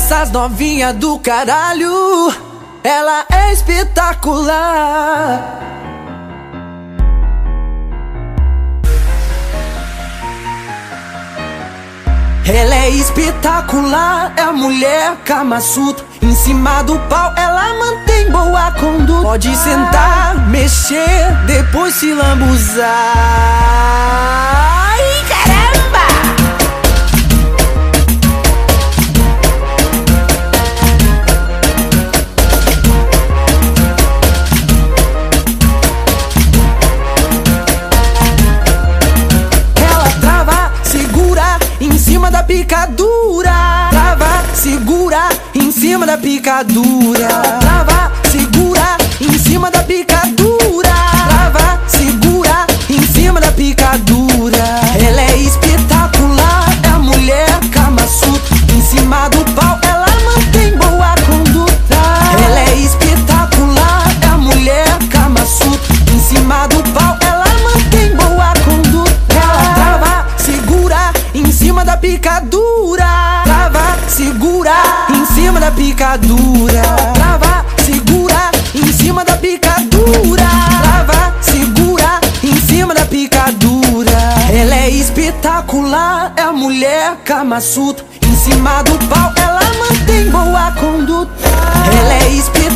Essas novinhas do caralho, ela é espetacular. Ela é espetacular, é a mulher Kamasutra Em cima do pau ela mantém boa conduta. Pode sentar, mexer, depois se lambuzar cima da picadura. Trava, segura, em cima da picadura. Picadura. Trava, segura, em cima da picadura. Trava, segura, em cima da picadura. Ela é espetacular, é a mulher Kama. Em cima do pau, ela mantém boa conduta. Ela é espetacular,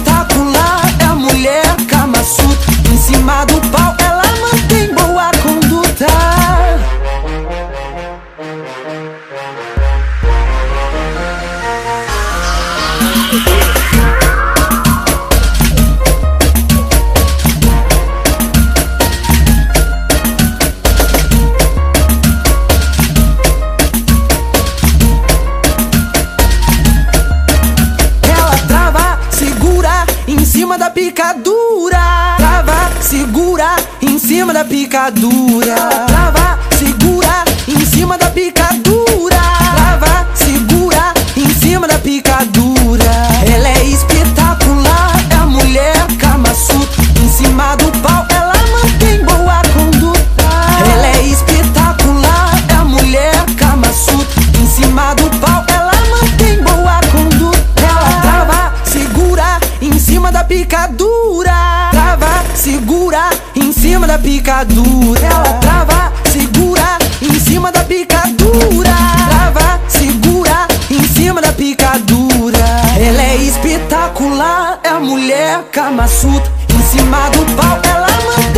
da picadura. Trava, segura em cima da picadura. Trava, picadura. Trava, segura em cima da picadura. Ela trava, segura em cima da picadura. Trava, segura em cima da picadura. Ela é espetacular, é a mulher Kama Sutra. Em cima do pau, ela mantém